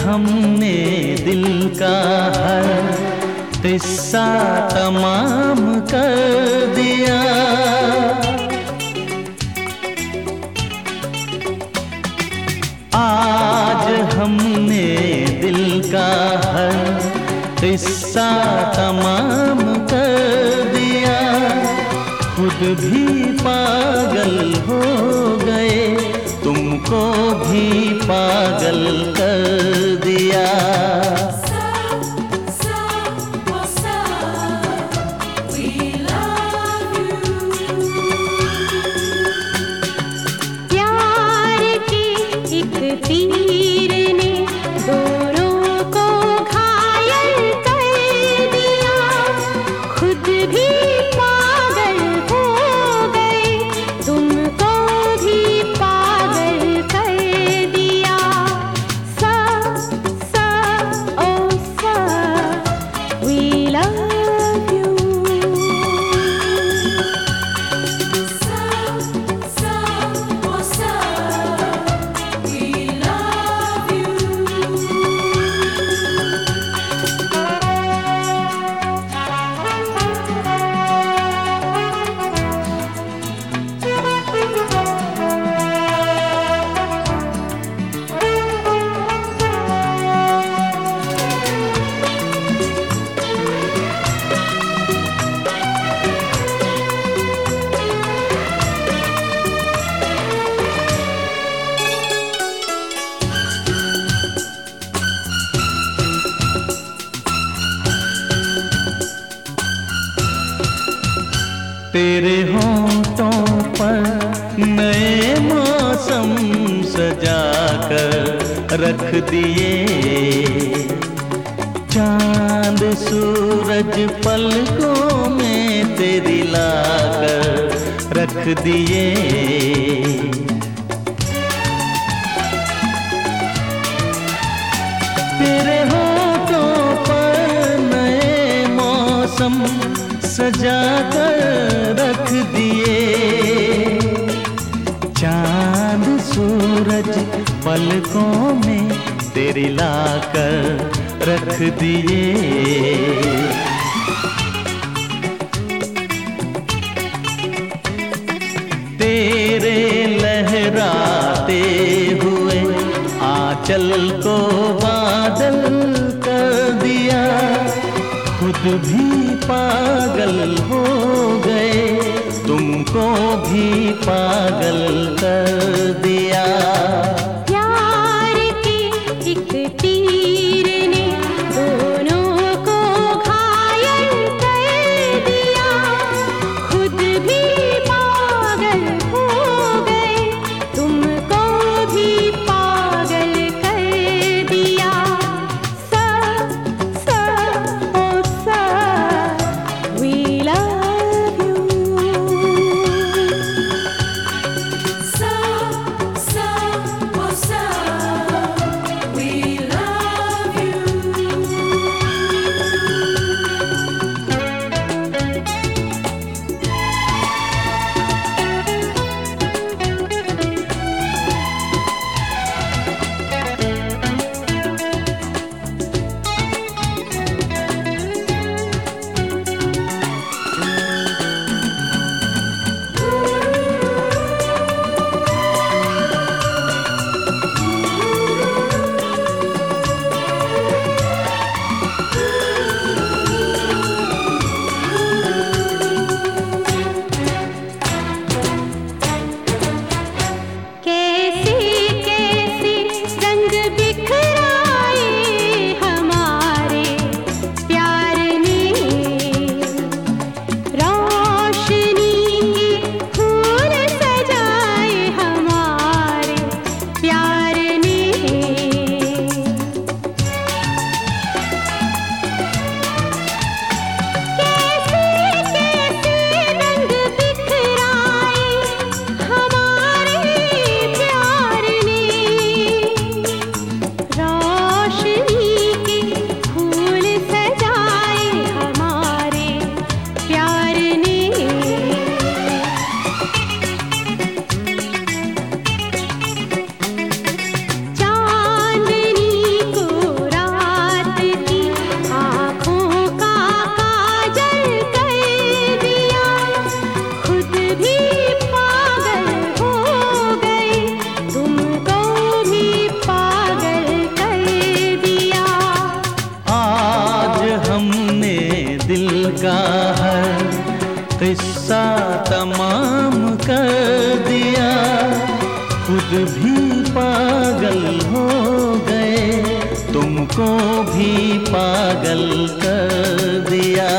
हमने दिल का हर किस्सा तमाम कर दिया। आज हमने दिल का हर किस्सा तमाम कर दिया। खुद भी पागल हो गए, तुमको भी पागल कर तेरे होठों पर नए मौसम सजा कर रख दिए। चाँद सूरज पलकों में तेरी लाकर रख दिए। तेरे होठों पर नए मौसम सजा कर रख दिए। चाँद, सूरज पलकों में तेरी लाकर रख दिए। तेरे लहराते हुए आंचल को बादल कर दिया। खुद भी पागल हो गए तुमको भी पागल खुद भी पागल हो गए तुमको भी पागल कर दिया।